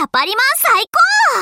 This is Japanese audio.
やっぱりマン最高！